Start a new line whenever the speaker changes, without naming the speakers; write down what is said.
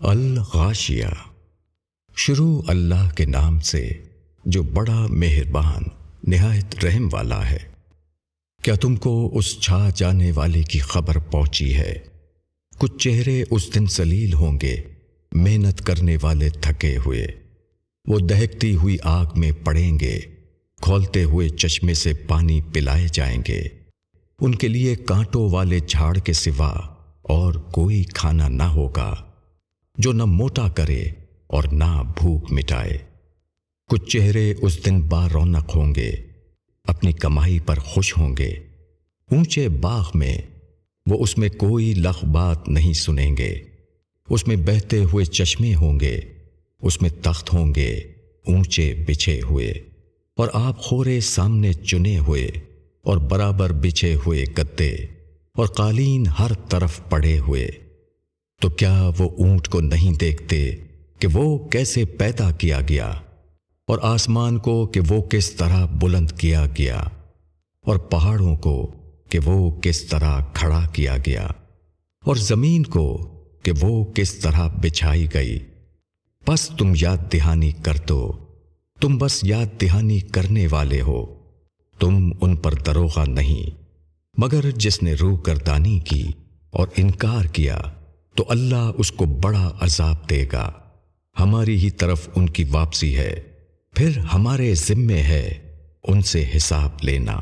الغاشیہ۔ شروع اللہ کے نام سے جو بڑا مہربان، نہایت رحم والا ہے۔ کیا تم کو اس چھا جانے والے کی خبر پہنچی ہے؟ کچھ چہرے اس دن سلیل ہوں گے، محنت کرنے والے تھکے ہوئے۔ وہ دہکتی ہوئی آگ میں پڑیں گے، کھولتے ہوئے چشمے سے پانی پلائے جائیں گے۔ ان کے لیے کانٹوں والے جھاڑ کے سوا اور کوئی کھانا نہ ہوگا۔ جو نہ موٹا کرے اور نہ بھوک مٹائے۔ کچھ چہرے اس دن با رونق ہوں گے، اپنی کمائی پر خوش ہوں گے۔ اونچے باغ میں وہ اس میں کوئی لخ بات نہیں سنیں گے۔ اس میں بہتے ہوئے چشمے ہوں گے، اس میں تخت ہوں گے، اونچے بچھے ہوئے۔ اور آپ خورے سامنے چنے ہوئے اور برابر بچھے ہوئے گدے اور قالین ہر طرف پڑے ہوئے۔ تو کیا وہ اونٹ کو نہیں دیکھتے کہ وہ کیسے پیدا کیا گیا اور آسمان کو کہ وہ کس طرح بلند کیا گیا اور پہاڑوں کو کہ وہ کس طرح کھڑا کیا گیا اور زمین کو کہ وہ کس طرح بچھائی گئی۔ بس تم یاد دہانی کر دو، تم بس یاد دہانی کرنے والے ہو، تم ان پر دروغہ نہیں۔ مگر جس نے روح گردانی کی اور انکار کیا تو اللہ اس کو بڑا عذاب دے گا۔ ہماری ہی طرف ان کی واپسی ہے۔ پھر ہمارے ذمے ہے ان سے حساب لینا۔